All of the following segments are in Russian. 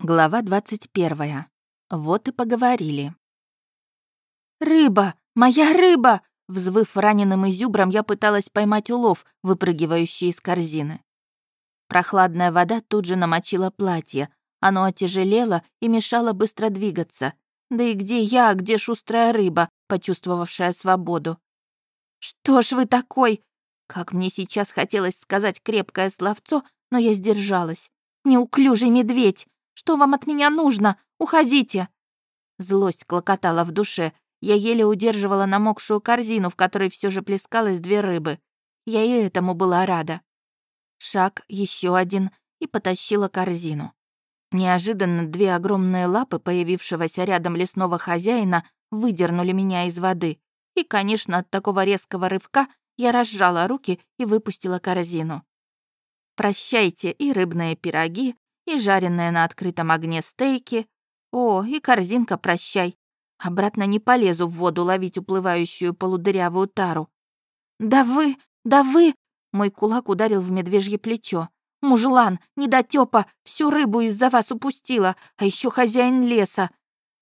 Глава 21. Вот и поговорили. «Рыба! Моя рыба!» Взвыв раненым изюбром, я пыталась поймать улов, выпрыгивающий из корзины. Прохладная вода тут же намочила платье. Оно отяжелело и мешало быстро двигаться. Да и где я, а где шустрая рыба, почувствовавшая свободу? «Что ж вы такой?» Как мне сейчас хотелось сказать крепкое словцо, но я сдержалась. «Неуклюжий медведь! Что вам от меня нужно? Уходите!» Злость клокотала в душе. Я еле удерживала намокшую корзину, в которой все же плескалось две рыбы. Я и этому была рада. Шаг, еще один, и потащила корзину. Неожиданно две огромные лапы появившегося рядом лесного хозяина выдернули меня из воды. И, конечно, от такого резкого рывка я разжала руки и выпустила корзину. Прощайте и рыбные пироги, и жареные на открытом огне стейки. О, и корзинка прощай. Обратно не полезу в воду ловить уплывающую полудырявую тару. «Да вы, да вы!» Мой кулак ударил в медвежье плечо. «Мужлан, недотёпа, всю рыбу из-за вас упустила, а еще хозяин леса!»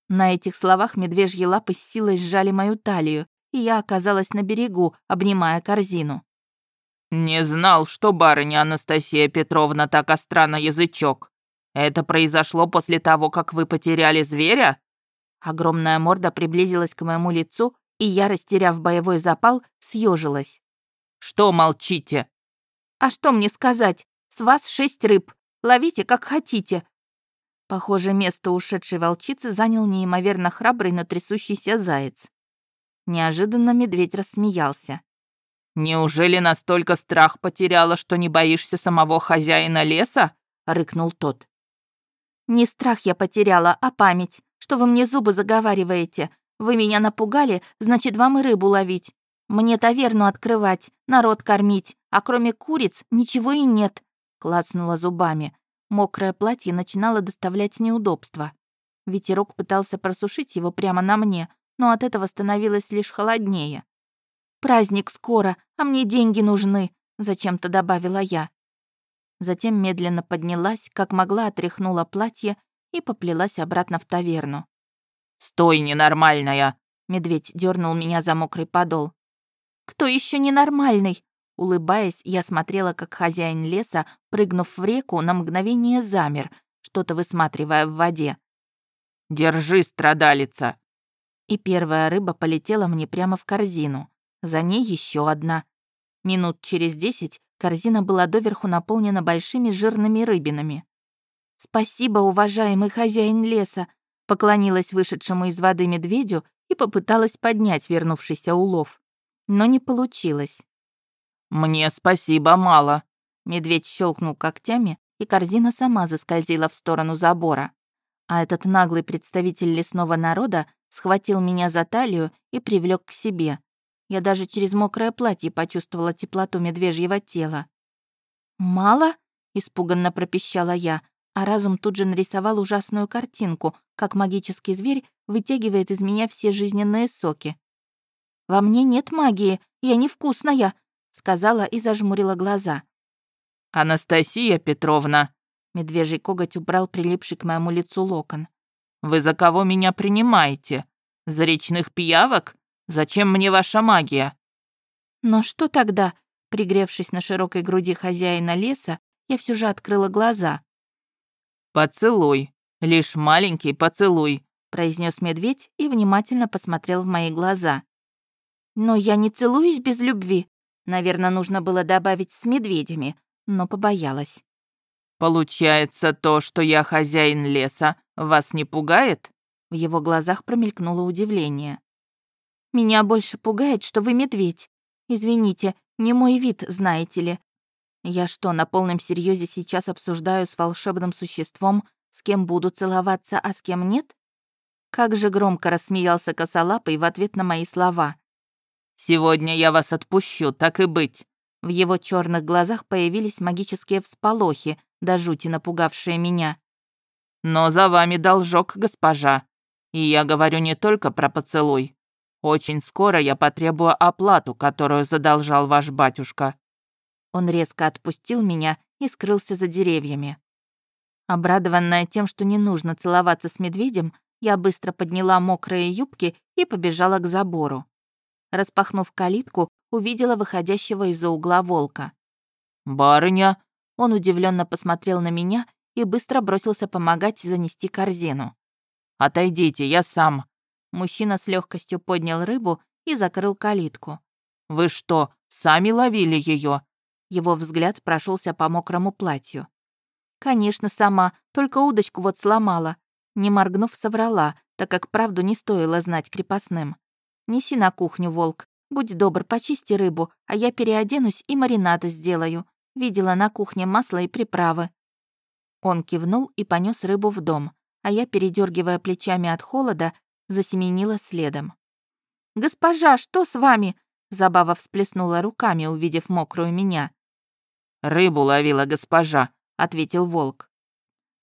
На этих словах медвежьи лапы с силой сжали мою талию, и я оказалась на берегу, обнимая корзину. «Не знал, что барыня Анастасия Петровна так остра на язычок», «Это произошло после того, как вы потеряли зверя?» Огромная морда приблизилась к моему лицу, и я, растеряв боевой запал, съежилась. «Что молчите?» «А что мне сказать? С вас шесть рыб. Ловите, как хотите». Похоже, место ушедшей волчицы занял неимоверно храбрый, но трясущийся заяц. Неожиданно медведь рассмеялся. «Неужели настолько страх потеряла, что не боишься самого хозяина леса?» — рыкнул тот. Не страх я потеряла, а память. Что вы мне зубы заговариваете? Вы меня напугали, значит, вам и рыбу ловить. Мне таверну открывать, народ кормить, а кроме куриц ничего и нет», — клацнула зубами. Мокрое платье начинало доставлять неудобства. Ветерок пытался просушить его прямо на мне, но от этого становилось лишь холоднее. «Праздник скоро, а мне деньги нужны», — зачем-то добавила я. Затем медленно поднялась, как могла отряхнула платье и поплелась обратно в таверну. «Стой, ненормальная!» Медведь дернул меня за мокрый подол. «Кто еще ненормальный?» Улыбаясь, я смотрела, как хозяин леса, прыгнув в реку, на мгновение замер, что-то высматривая в воде. «Держи, страдалица!» И первая рыба полетела мне прямо в корзину. За ней еще одна. Минут через десять Корзина была доверху наполнена большими жирными рыбинами. «Спасибо, уважаемый хозяин леса», поклонилась вышедшему из воды медведю и попыталась поднять вернувшийся улов. Но не получилось. «Мне спасибо мало», Медведь щелкнул когтями, и корзина сама заскользила в сторону забора. А этот наглый представитель лесного народа схватил меня за талию и привлек к себе. Я даже через мокрое платье почувствовала теплоту медвежьего тела. «Мало?» — испуганно пропищала я, а разум тут же нарисовал ужасную картинку, как магический зверь вытягивает из меня все жизненные соки. «Во мне нет магии, я невкусная», — сказала и зажмурила глаза. «Анастасия Петровна!» Медвежий коготь убрал прилипший к моему лицу локон. «Вы за кого меня принимаете? За речных пиявок? Зачем мне ваша магия?» «Но что тогда?» Пригревшись на широкой груди хозяина леса, я все же открыла глаза. «Поцелуй, лишь маленький поцелуй», произнес медведь и внимательно посмотрел в мои глаза. «Но я не целуюсь без любви», Наверное, нужно было добавить с медведями, но побоялась. «Получается, то, что я хозяин леса, вас не пугает?» В его глазах промелькнуло удивление. Меня больше пугает, что вы медведь. Извините, не мой вид, знаете ли. Я что, на полном серьезе сейчас обсуждаю с волшебным существом, с кем буду целоваться, а с кем нет? Как же громко рассмеялся косолапый в ответ на мои слова. «Сегодня я вас отпущу, так и быть». В его черных глазах появились магические всполохи, до жути напугавшие меня. «Но за вами должок, госпожа. И я говорю не только про поцелуй. Очень скоро я потребую оплату, которую задолжал ваш батюшка». Он резко отпустил меня и скрылся за деревьями. Обрадованная тем, что не нужно целоваться с медведем, я быстро подняла мокрые юбки и побежала к забору. Распахнув калитку, увидела выходящего из-за угла волка. «Барыня!» Он удивленно посмотрел на меня и быстро бросился помогать занести корзину. «Отойдите, я сам». Мужчина с легкостью поднял рыбу и закрыл калитку. «Вы что, сами ловили ее? Его взгляд прошелся по мокрому платью. «Конечно, сама, только удочку вот сломала». Не моргнув, соврала, так как правду не стоило знать крепостным. «Неси на кухню, волк. Будь добр, почисти рыбу, а я переоденусь и маринады сделаю. Видела на кухне масло и приправы». Он кивнул и понес рыбу в дом, а я, передергивая плечами от холода, засеменила следом. «Госпожа, что с вами?» Забава всплеснула руками, увидев мокрую меня. «Рыбу ловила госпожа», — ответил волк.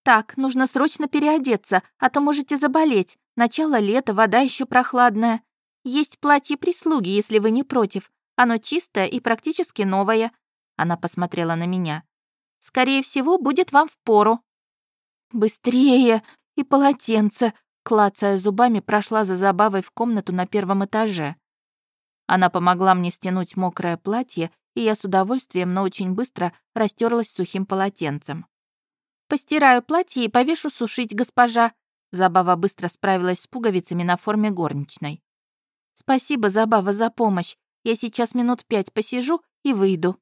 «Так, нужно срочно переодеться, а то можете заболеть. Начало лета, вода еще прохладная. Есть платье прислуги, если вы не против. Оно чистое и практически новое». Она посмотрела на меня. «Скорее всего, будет вам впору». «Быстрее! И полотенце!» Клацая зубами, прошла за забавой в комнату на первом этаже. Она помогла мне стянуть мокрое платье, и я с удовольствием, но очень быстро растерлась сухим полотенцем. «Постираю платье и повешу сушить, госпожа». Забава быстро справилась с пуговицами на форме горничной. «Спасибо, Забава, за помощь. Я сейчас минут пять посижу и выйду».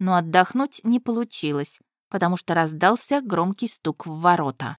Но отдохнуть не получилось, потому что раздался громкий стук в ворота.